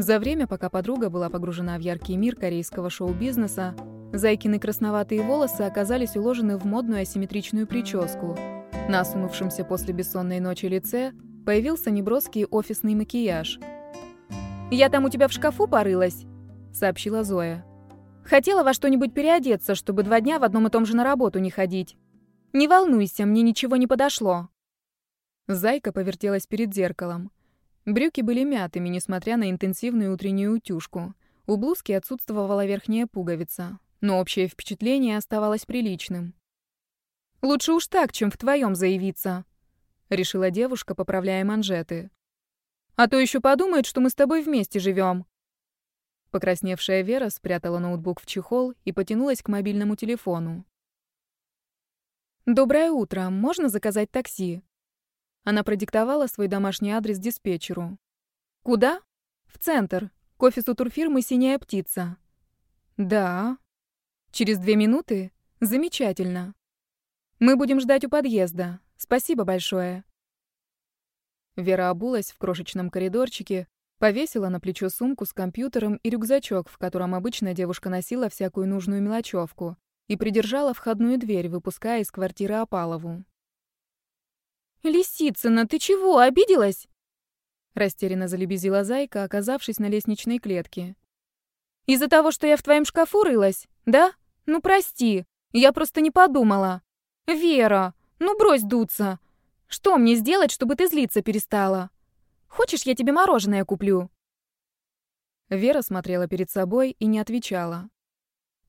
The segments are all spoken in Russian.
За время, пока подруга была погружена в яркий мир корейского шоу-бизнеса, Зайкины красноватые волосы оказались уложены в модную асимметричную прическу. На осунувшемся после бессонной ночи лице появился неброский офисный макияж. «Я там у тебя в шкафу порылась», — сообщила Зоя. «Хотела во что-нибудь переодеться, чтобы два дня в одном и том же на работу не ходить. Не волнуйся, мне ничего не подошло». Зайка повертелась перед зеркалом. Брюки были мятыми, несмотря на интенсивную утреннюю утюжку. У блузки отсутствовала верхняя пуговица, но общее впечатление оставалось приличным. «Лучше уж так, чем в твоем заявиться», — решила девушка, поправляя манжеты. «А то еще подумает, что мы с тобой вместе живем. Покрасневшая Вера спрятала ноутбук в чехол и потянулась к мобильному телефону. «Доброе утро. Можно заказать такси?» Она продиктовала свой домашний адрес диспетчеру. «Куда?» «В центр. К офису турфирмы «Синяя птица». «Да». «Через две минуты? Замечательно. Мы будем ждать у подъезда. Спасибо большое». Вера обулась в крошечном коридорчике, повесила на плечо сумку с компьютером и рюкзачок, в котором обычно девушка носила всякую нужную мелочевку, и придержала входную дверь, выпуская из квартиры Опалову. «Лисицына, ты чего, обиделась?» Растерянно залебезила зайка, оказавшись на лестничной клетке. «Из-за того, что я в твоем шкафу рылась, да? Ну прости, я просто не подумала. Вера, ну брось дуться. Что мне сделать, чтобы ты злиться перестала? Хочешь, я тебе мороженое куплю?» Вера смотрела перед собой и не отвечала.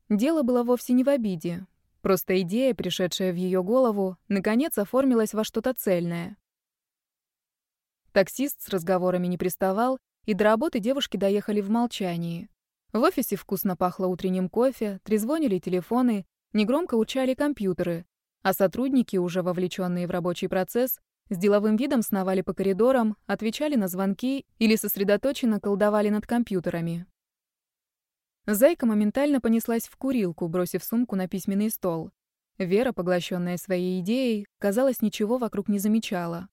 Дело было вовсе не в обиде. Просто идея, пришедшая в ее голову, наконец оформилась во что-то цельное. Таксист с разговорами не приставал, и до работы девушки доехали в молчании. В офисе вкусно пахло утренним кофе, трезвонили телефоны, негромко учали компьютеры, а сотрудники, уже вовлеченные в рабочий процесс, с деловым видом сновали по коридорам, отвечали на звонки или сосредоточенно колдовали над компьютерами. Зайка моментально понеслась в курилку, бросив сумку на письменный стол. Вера, поглощенная своей идеей, казалось, ничего вокруг не замечала.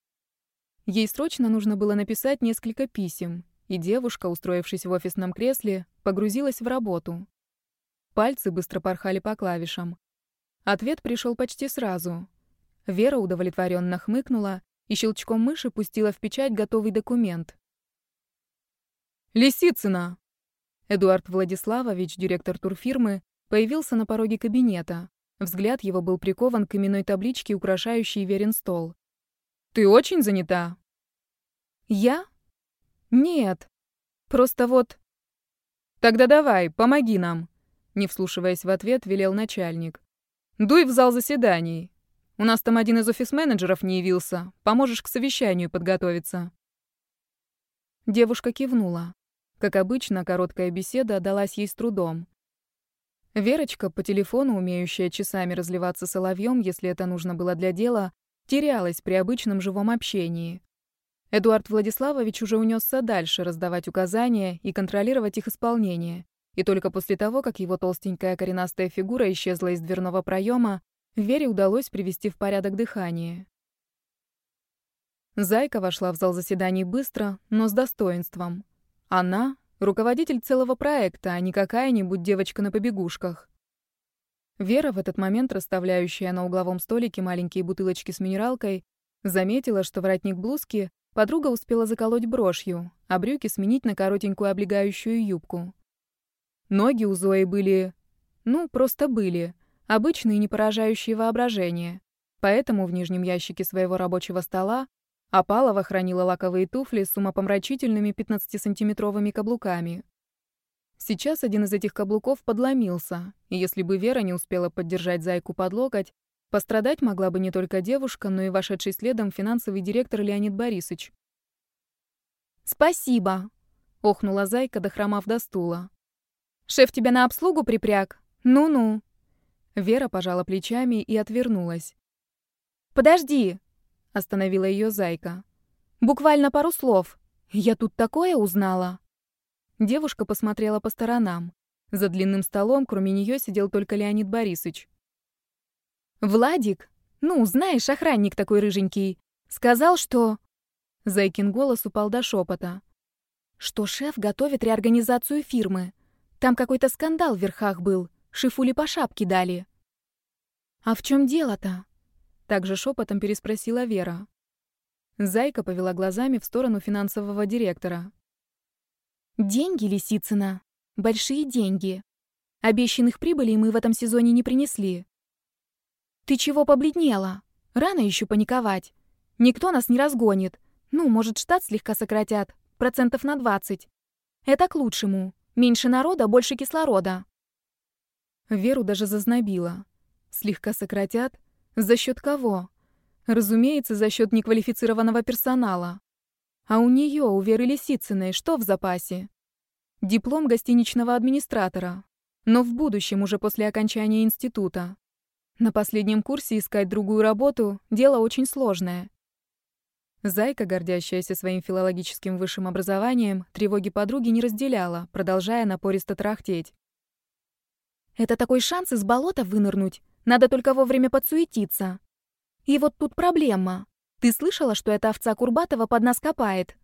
Ей срочно нужно было написать несколько писем, и девушка, устроившись в офисном кресле, погрузилась в работу. Пальцы быстро порхали по клавишам. Ответ пришел почти сразу. Вера удовлетворенно хмыкнула и щелчком мыши пустила в печать готовый документ. «Лисицына!» Эдуард Владиславович, директор турфирмы, появился на пороге кабинета. Взгляд его был прикован к именной табличке, украшающей Верин стол. «Ты очень занята?» «Я? Нет. Просто вот...» «Тогда давай, помоги нам», — не вслушиваясь в ответ, велел начальник. «Дуй в зал заседаний. У нас там один из офис-менеджеров не явился. Поможешь к совещанию подготовиться». Девушка кивнула. Как обычно, короткая беседа далась ей с трудом. Верочка, по телефону умеющая часами разливаться соловьем, если это нужно было для дела, терялась при обычном живом общении. Эдуард Владиславович уже унесся дальше раздавать указания и контролировать их исполнение. И только после того, как его толстенькая коренастая фигура исчезла из дверного проема, Вере удалось привести в порядок дыхание. Зайка вошла в зал заседаний быстро, но с достоинством. Она — руководитель целого проекта, а не какая-нибудь девочка на побегушках. Вера, в этот момент расставляющая на угловом столике маленькие бутылочки с минералкой, заметила, что воротник блузки подруга успела заколоть брошью, а брюки сменить на коротенькую облегающую юбку. Ноги у Зои были... ну, просто были. Обычные, не поражающие воображение. Поэтому в нижнем ящике своего рабочего стола Апалова хранила лаковые туфли с умопомрачительными 15-сантиметровыми каблуками. Сейчас один из этих каблуков подломился, и если бы Вера не успела поддержать зайку под локоть, пострадать могла бы не только девушка, но и вошедший следом финансовый директор Леонид Борисович. «Спасибо!» — охнула зайка, дохромав до стула. «Шеф тебя на обслугу припряг? Ну-ну!» Вера пожала плечами и отвернулась. «Подожди!» Остановила ее зайка. Буквально пару слов. Я тут такое узнала. Девушка посмотрела по сторонам. За длинным столом, кроме нее, сидел только Леонид Борисович. Владик, ну, знаешь, охранник такой рыженький, сказал, что... Зайкин голос упал до шепота. что шеф готовит реорганизацию фирмы. Там какой-то скандал в верхах был, Шифули по шапке дали. «А в чем дело-то?» Также шепотом переспросила Вера. Зайка повела глазами в сторону финансового директора. «Деньги, Лисицына. Большие деньги. Обещанных прибылей мы в этом сезоне не принесли. Ты чего побледнела? Рано еще паниковать. Никто нас не разгонит. Ну, может, штат слегка сократят. Процентов на 20. Это к лучшему. Меньше народа, больше кислорода. Веру даже зазнобило. Слегка сократят? За счет кого? Разумеется, за счет неквалифицированного персонала. А у нее, у Веры Лисицыной, что в запасе? Диплом гостиничного администратора. Но в будущем, уже после окончания института. На последнем курсе искать другую работу – дело очень сложное. Зайка, гордящаяся своим филологическим высшим образованием, тревоги подруги не разделяла, продолжая напористо трахтеть. «Это такой шанс из болота вынырнуть. Надо только вовремя подсуетиться. И вот тут проблема. Ты слышала, что эта овца Курбатова под нас копает?»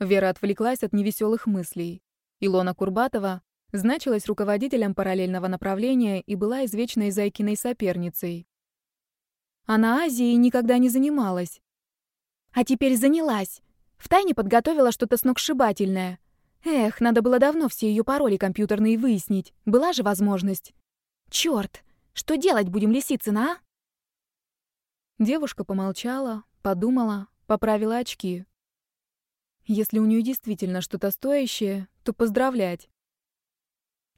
Вера отвлеклась от невеселых мыслей. Илона Курбатова значилась руководителем параллельного направления и была извечной Зайкиной соперницей. Она Азией никогда не занималась. А теперь занялась. Втайне подготовила что-то сногсшибательное. Эх, надо было давно все ее пароли компьютерные выяснить. Была же возможность. Черт, что делать будем, Лисицына, а? Девушка помолчала, подумала, поправила очки. Если у нее действительно что-то стоящее, то поздравлять.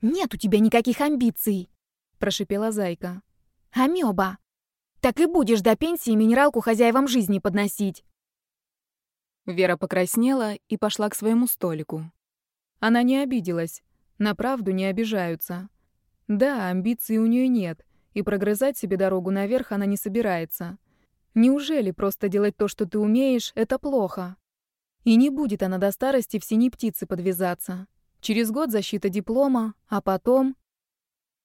«Нет у тебя никаких амбиций!» — прошипела Зайка. «Амёба! Так и будешь до пенсии минералку хозяевам жизни подносить!» Вера покраснела и пошла к своему столику. Она не обиделась. На правду не обижаются. Да, амбиций у нее нет, и прогрызать себе дорогу наверх она не собирается. Неужели просто делать то, что ты умеешь, это плохо? И не будет она до старости в Синей птице подвизаться. Через год защита диплома, а потом...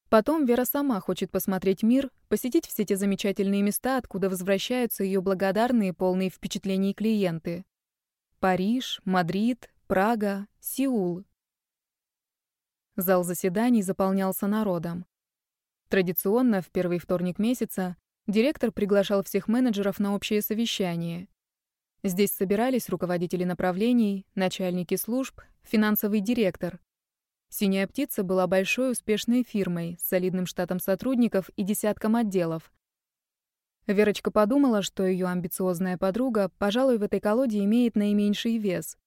Потом Вера сама хочет посмотреть мир, посетить все те замечательные места, откуда возвращаются ее благодарные, полные впечатлений клиенты. Париж, Мадрид, Прага, Сеул. Зал заседаний заполнялся народом. Традиционно в первый вторник месяца Директор приглашал всех менеджеров на общее совещание. Здесь собирались руководители направлений, начальники служб, финансовый директор. «Синяя птица» была большой успешной фирмой с солидным штатом сотрудников и десятком отделов. Верочка подумала, что ее амбициозная подруга, пожалуй, в этой колоде имеет наименьший вес.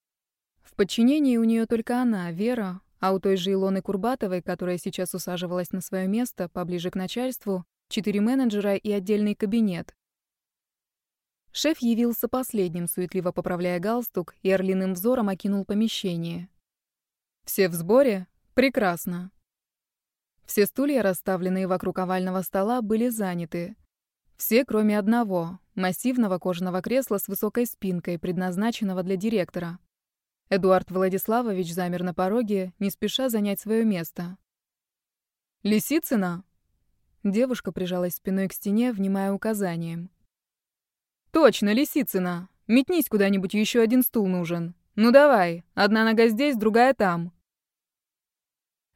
В подчинении у нее только она, Вера, а у той же Илоны Курбатовой, которая сейчас усаживалась на свое место поближе к начальству, четыре менеджера и отдельный кабинет. Шеф явился последним, суетливо поправляя галстук, и орлиным взором окинул помещение. «Все в сборе? Прекрасно». Все стулья, расставленные вокруг овального стола, были заняты. Все, кроме одного, массивного кожаного кресла с высокой спинкой, предназначенного для директора. Эдуард Владиславович замер на пороге, не спеша занять свое место. «Лисицына?» Девушка прижалась спиной к стене, внимая указаниям. «Точно, Лисицына! Метнись куда-нибудь, еще один стул нужен. Ну давай, одна нога здесь, другая там».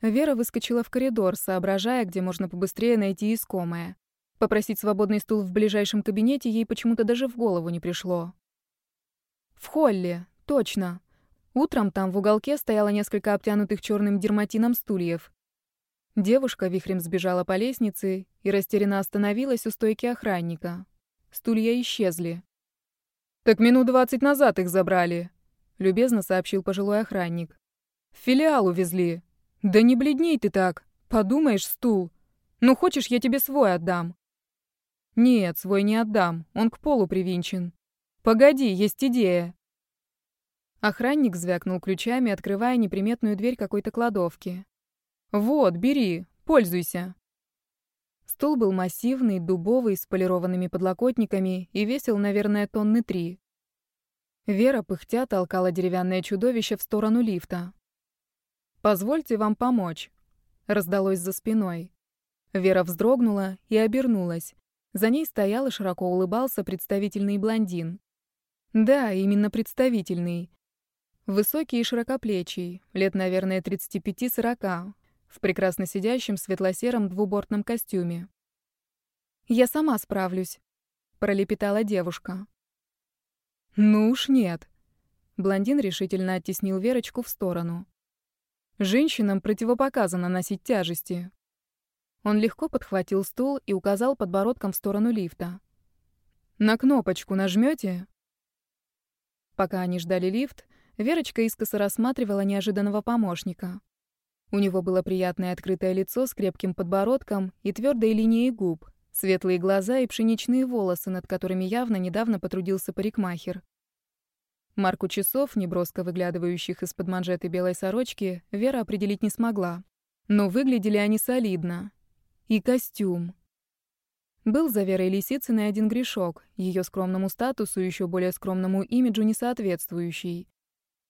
Вера выскочила в коридор, соображая, где можно побыстрее найти искомое. Попросить свободный стул в ближайшем кабинете ей почему-то даже в голову не пришло. В холле, точно. Утром там в уголке стояло несколько обтянутых черным дерматином стульев. Девушка вихрем сбежала по лестнице и растерянно остановилась у стойки охранника. Стулья исчезли. «Так минут двадцать назад их забрали», — любезно сообщил пожилой охранник. «В филиал увезли. Да не бледней ты так. Подумаешь, стул. Ну, хочешь, я тебе свой отдам?» «Нет, свой не отдам. Он к полу привинчен. Погоди, есть идея». Охранник звякнул ключами, открывая неприметную дверь какой-то кладовки. «Вот, бери, пользуйся». Стул был массивный, дубовый, с полированными подлокотниками и весил, наверное, тонны три. Вера, пыхтя, толкала деревянное чудовище в сторону лифта. «Позвольте вам помочь», — раздалось за спиной. Вера вздрогнула и обернулась. За ней стоял и широко улыбался представительный блондин. Да, именно представительный. Высокий и широкоплечий, лет, наверное, 35-40, в прекрасно сидящем светло-сером двубортном костюме. «Я сама справлюсь», — пролепетала девушка. «Ну уж нет». Блондин решительно оттеснил Верочку в сторону. «Женщинам противопоказано носить тяжести». Он легко подхватил стул и указал подбородком в сторону лифта. «На кнопочку нажмете?» Пока они ждали лифт, Верочка искоса рассматривала неожиданного помощника. У него было приятное открытое лицо с крепким подбородком и твердой линией губ, Светлые глаза и пшеничные волосы, над которыми явно недавно потрудился парикмахер. Марку часов, неброско выглядывающих из-под манжеты белой сорочки, Вера определить не смогла. Но выглядели они солидно. И костюм. Был за Верой Лисицыной один грешок, ее скромному статусу и еще более скромному имиджу не соответствующий.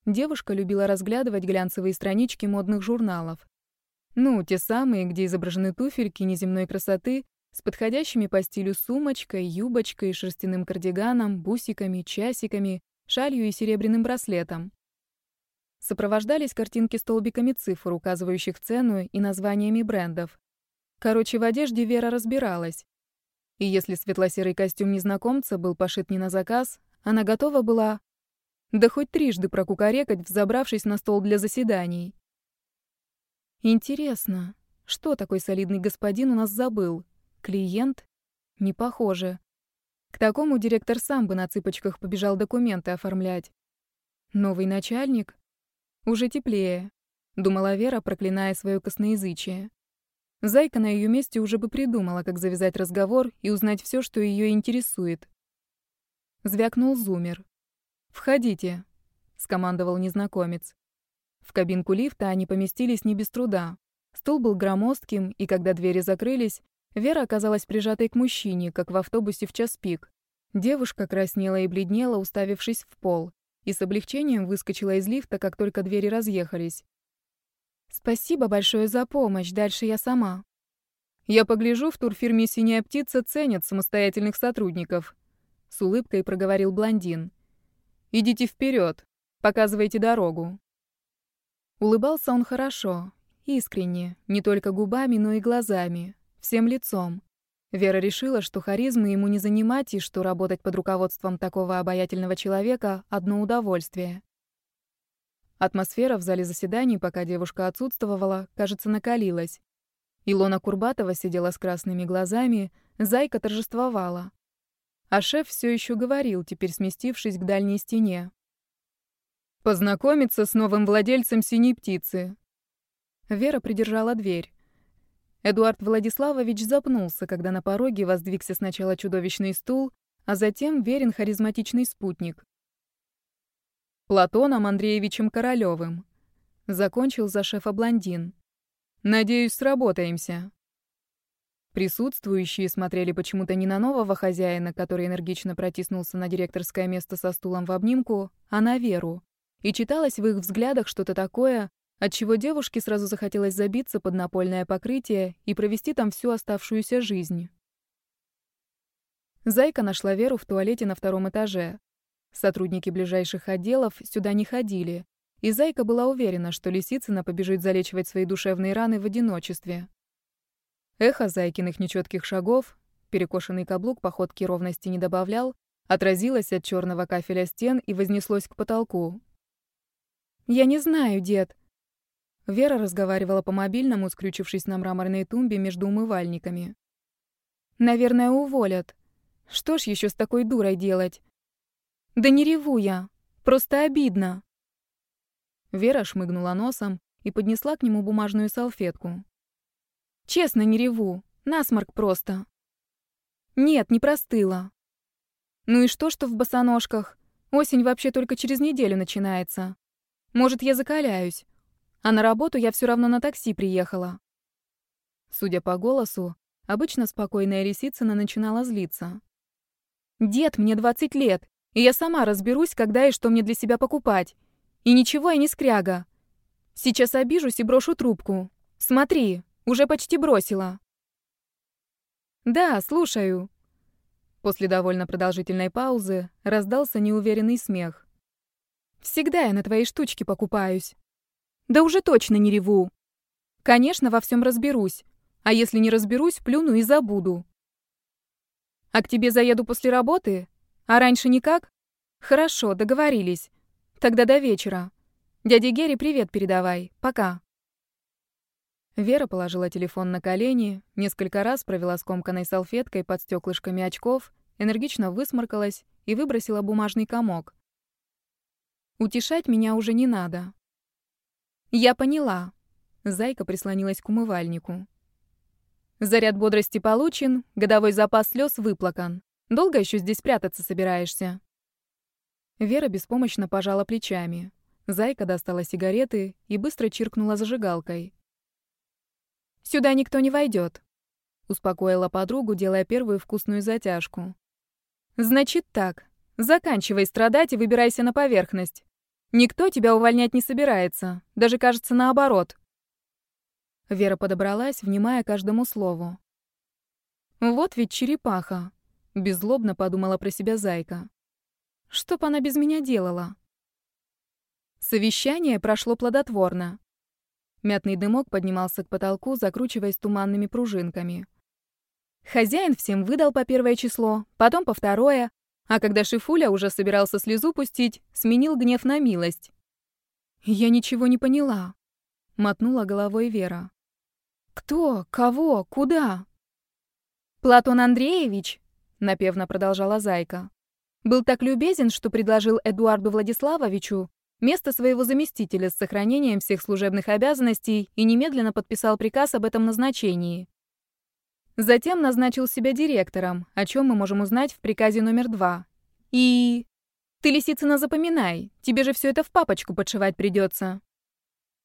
Девушка любила разглядывать глянцевые странички модных журналов. Ну, те самые, где изображены туфельки неземной красоты с подходящими по стилю сумочкой, юбочкой, шерстяным кардиганом, бусиками, часиками, шалью и серебряным браслетом. Сопровождались картинки столбиками цифр, указывающих цену и названиями брендов. Короче, в одежде Вера разбиралась. И если светло-серый костюм незнакомца был пошит не на заказ, она готова была... Да хоть трижды прокукарекать, взобравшись на стол для заседаний. Интересно, что такой солидный господин у нас забыл? Клиент? Не похоже. К такому директор сам бы на цыпочках побежал документы оформлять. Новый начальник? Уже теплее, думала Вера, проклиная свое косноязычие. Зайка на ее месте уже бы придумала, как завязать разговор и узнать все, что ее интересует. Звякнул зумер. «Входите», — скомандовал незнакомец. В кабинку лифта они поместились не без труда. Стул был громоздким, и когда двери закрылись, Вера оказалась прижатой к мужчине, как в автобусе в час пик. Девушка краснела и бледнела, уставившись в пол, и с облегчением выскочила из лифта, как только двери разъехались. «Спасибо большое за помощь, дальше я сама». «Я погляжу, в турфирме «Синяя птица» ценят самостоятельных сотрудников», — с улыбкой проговорил блондин. «Идите вперед, показывайте дорогу». Улыбался он хорошо, искренне, не только губами, но и глазами, всем лицом. Вера решила, что харизмы ему не занимать и что работать под руководством такого обаятельного человека — одно удовольствие. Атмосфера в зале заседаний, пока девушка отсутствовала, кажется, накалилась. Илона Курбатова сидела с красными глазами, Зайка торжествовала. А шеф все еще говорил, теперь сместившись к дальней стене. «Познакомиться с новым владельцем синей птицы». Вера придержала дверь. Эдуард Владиславович запнулся, когда на пороге воздвигся сначала чудовищный стул, а затем верен харизматичный спутник. Платоном Андреевичем Королёвым. Закончил за шефа блондин. «Надеюсь, сработаемся». Присутствующие смотрели почему-то не на нового хозяина, который энергично протиснулся на директорское место со стулом в обнимку, а на Веру. И читалось в их взглядах что-то такое, отчего девушке сразу захотелось забиться под напольное покрытие и провести там всю оставшуюся жизнь. Зайка нашла Веру в туалете на втором этаже. Сотрудники ближайших отделов сюда не ходили, и Зайка была уверена, что Лисицына побежит залечивать свои душевные раны в одиночестве. Эхо Зайкиных нечетких шагов, перекошенный каблук походки ровности не добавлял, отразилось от черного кафеля стен и вознеслось к потолку. «Я не знаю, дед», Вера разговаривала по мобильному, скрючившись на мраморной тумбе между умывальниками. «Наверное, уволят. Что ж еще с такой дурой делать?» «Да не реву я. Просто обидно». Вера шмыгнула носом и поднесла к нему бумажную салфетку. «Честно, не реву. Насморк просто». «Нет, не простыла». «Ну и что, что в босоножках? Осень вообще только через неделю начинается. Может, я закаляюсь. А на работу я все равно на такси приехала. Судя по голосу, обычно спокойная Лисицына начинала злиться. «Дед, мне 20 лет, и я сама разберусь, когда и что мне для себя покупать. И ничего я не скряга. Сейчас обижусь и брошу трубку. Смотри, уже почти бросила». «Да, слушаю». После довольно продолжительной паузы раздался неуверенный смех. Всегда я на твои штучки покупаюсь. Да уже точно не реву. Конечно, во всем разберусь. А если не разберусь, плюну и забуду. А к тебе заеду после работы? А раньше никак? Хорошо, договорились. Тогда до вечера. Дяде Гере привет передавай. Пока. Вера положила телефон на колени, несколько раз провела скомканной салфеткой под стеклышками очков, энергично высморкалась и выбросила бумажный комок. Утешать меня уже не надо. Я поняла. Зайка прислонилась к умывальнику. Заряд бодрости получен, годовой запас слез выплакан. Долго еще здесь прятаться собираешься? Вера беспомощно пожала плечами. Зайка достала сигареты и быстро чиркнула зажигалкой. «Сюда никто не войдет», — успокоила подругу, делая первую вкусную затяжку. «Значит так. Заканчивай страдать и выбирайся на поверхность. Никто тебя увольнять не собирается, даже кажется наоборот». Вера подобралась, внимая каждому слову. «Вот ведь черепаха», — беззлобно подумала про себя Зайка. Что б она без меня делала? Совещание прошло плодотворно. Мятный дымок поднимался к потолку, закручиваясь туманными пружинками. Хозяин всем выдал по первое число, потом по второе, а когда Шифуля уже собирался слезу пустить, сменил гнев на милость. «Я ничего не поняла», — мотнула головой Вера. «Кто? Кого? Куда?» «Платон Андреевич», — напевно продолжала Зайка, был так любезен, что предложил Эдуарду Владиславовичу место своего заместителя с сохранением всех служебных обязанностей и немедленно подписал приказ об этом назначении. Затем назначил себя директором, о чем мы можем узнать в приказе номер два. И... Ты, Лисицына, запоминай, тебе же все это в папочку подшивать придется.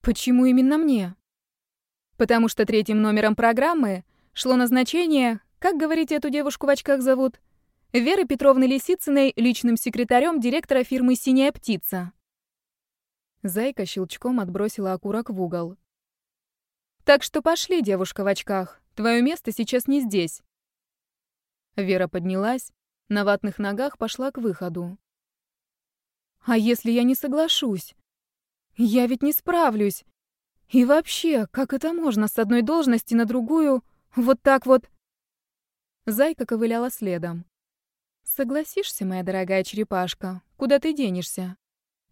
Почему именно мне? Потому что третьим номером программы шло назначение, как, говорите, эту девушку в очках зовут? Веры Петровны Лисицыной личным секретарем директора фирмы «Синяя птица». Зайка щелчком отбросила окурок в угол. «Так что пошли, девушка в очках. Твое место сейчас не здесь». Вера поднялась, на ватных ногах пошла к выходу. «А если я не соглашусь? Я ведь не справлюсь. И вообще, как это можно с одной должности на другую вот так вот?» Зайка ковыляла следом. Согласишься, моя дорогая черепашка, куда ты денешься?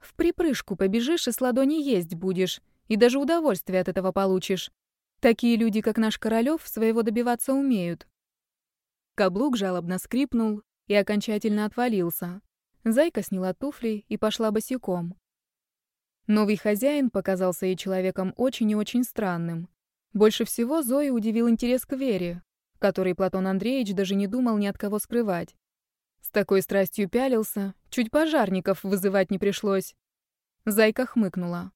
В припрыжку побежишь и с ладони есть будешь, и даже удовольствие от этого получишь. Такие люди, как наш Королёв, своего добиваться умеют. Каблук жалобно скрипнул и окончательно отвалился. Зайка сняла туфли и пошла босиком. Новый хозяин показался ей человеком очень и очень странным. Больше всего Зои удивил интерес к Вере, который Платон Андреевич даже не думал ни от кого скрывать. С такой страстью пялился, чуть пожарников вызывать не пришлось. Зайка хмыкнула.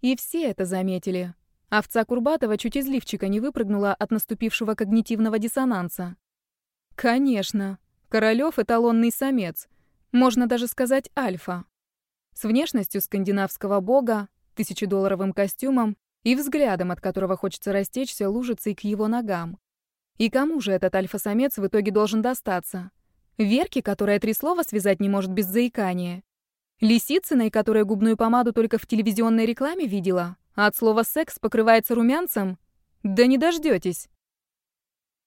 И все это заметили. Овца Курбатова чуть из лифчика не выпрыгнула от наступившего когнитивного диссонанса. Конечно, Королёв — эталонный самец. Можно даже сказать альфа. С внешностью скандинавского бога, тысячедолларовым костюмом и взглядом, от которого хочется растечься лужицей к его ногам. И кому же этот альфа-самец в итоге должен достаться? Верки, которая три слова связать не может без заикания. Лисицыной, которая губную помаду только в телевизионной рекламе видела, а от слова «секс» покрывается румянцем? Да не дождётесь.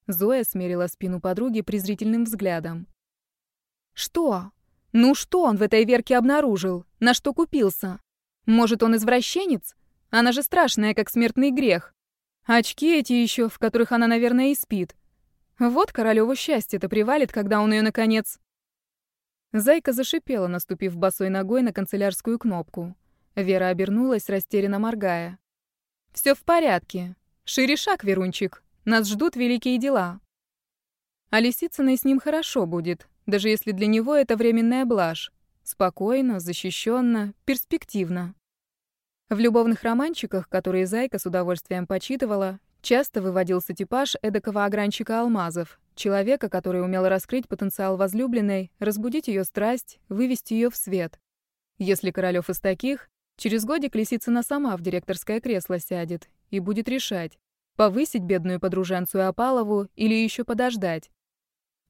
Зоя смерила спину подруги презрительным взглядом. «Что? Ну что он в этой Верке обнаружил? На что купился? Может, он извращенец? Она же страшная, как смертный грех. Очки эти еще, в которых она, наверное, и спит. Вот королеву счастье-то привалит, когда он ее наконец... Зайка зашипела, наступив босой ногой на канцелярскую кнопку. Вера обернулась, растерянно моргая. Все в порядке. Шире шаг, Верунчик. Нас ждут великие дела. А Лисицыной с ним хорошо будет, даже если для него это временная блажь. Спокойно, защищенно, перспективно. В любовных романчиках, которые Зайка с удовольствием почитывала, Часто выводился типаж эдакого огранчика алмазов, человека, который умел раскрыть потенциал возлюбленной, разбудить ее страсть, вывести ее в свет. Если Королёв из таких, через годик Лисицына сама в директорское кресло сядет и будет решать, повысить бедную подруженцу Апалову или еще подождать.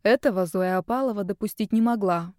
Этого Зоя Апалова допустить не могла.